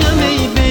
ya meyve